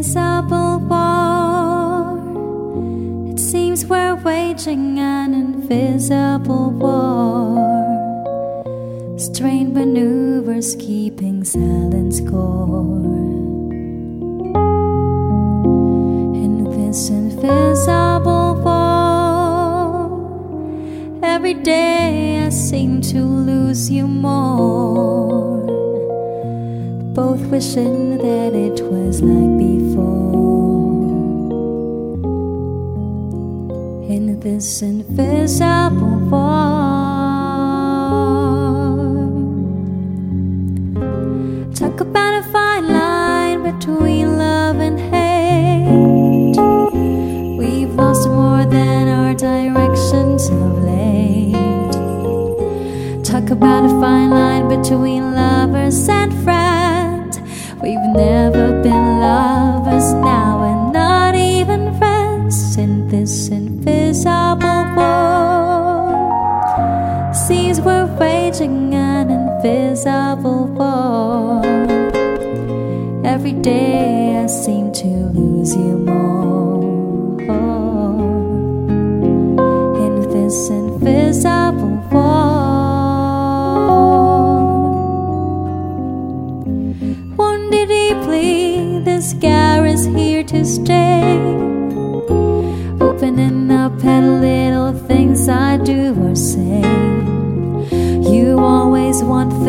invincible war. It seems we're waging an invisible war. Strained maneuvers keeping silent score. In this invisible war, every day I seem to lose you more both wishing that it was like this invisible war. Talk about a fine line between love and hate. We've lost more than our directions of late. Talk about a fine line between lovers and friends. We've never been lovers now, an invisible war. Every day I seem to lose you more. In this invisible war.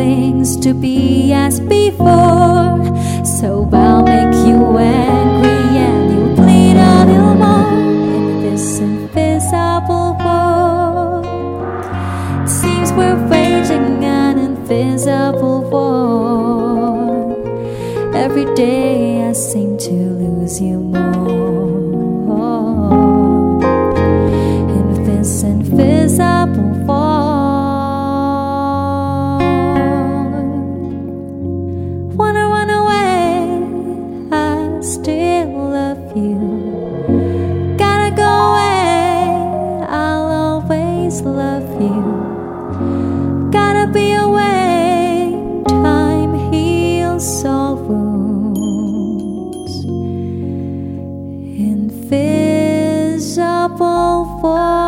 Things to be as before. So I'll make you angry and you'll bleed a little more in this invisible war. Seems we're waging an invisible war. Every day I seem to lose you more always love you. Gotta be away, time heals all wounds. Invisible voice.